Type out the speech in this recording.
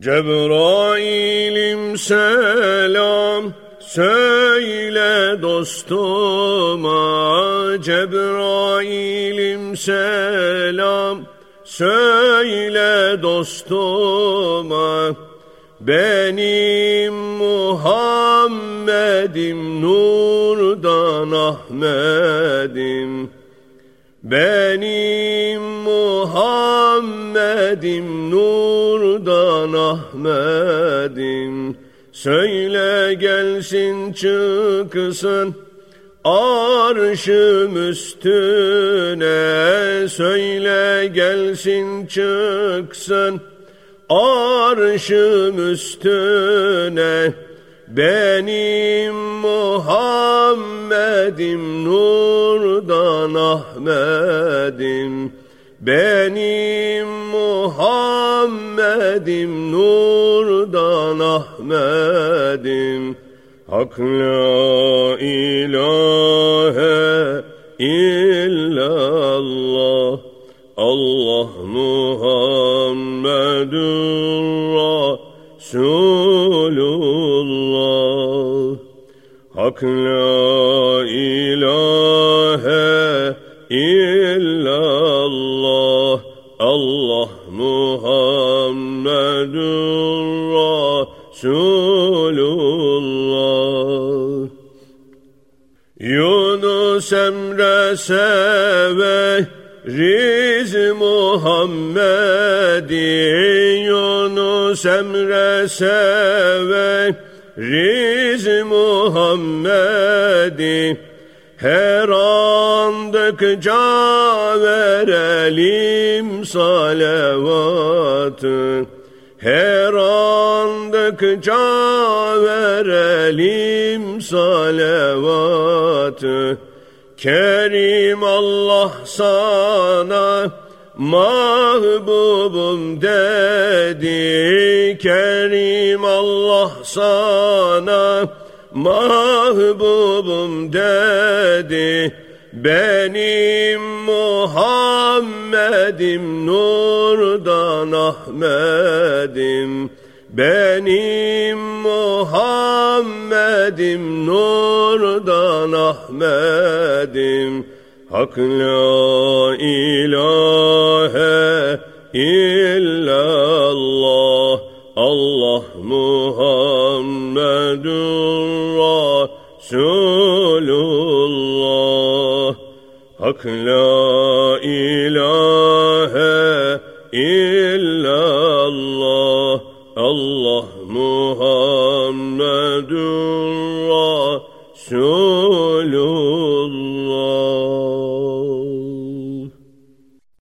Cebrail'im selam söyle dostuma. Cebrail'im selam söyle dostuma. Benim Muhammed'im nurdan Ahmet'im benim Muhammed'im nurdan Ahmet'im. Söyle gelsin çıksın arşım üstüne. Söyle gelsin çıksın arşım üstüne benim Muhammed'im nurdan Ahmet'im. Benim Muhammed'im nurdan Ahmet'im. Hak la ilahe illallah. Allah Muhammedur Resulullah. Hak la ilahe illallah. Allah Muhammedur Resulullah. Yunus Emre seve Riz Muhammed'i Yunus Emre seve Riz Muhammed'i her andıkça verelim salavatı. Her andıkça verelim salavatı. Kerim Allah sana mahbubum dedi Kerim Allah sana. Mahbubum dedi benim Muhammed'im nurdan Ahmet'im. Benim Muhammed'im nurdan Ahmet'im Hak la ilahe illallah. Allah Muhammedur Resulullah. Hak la ilahe illallah. Allah Muhammedur Resulullah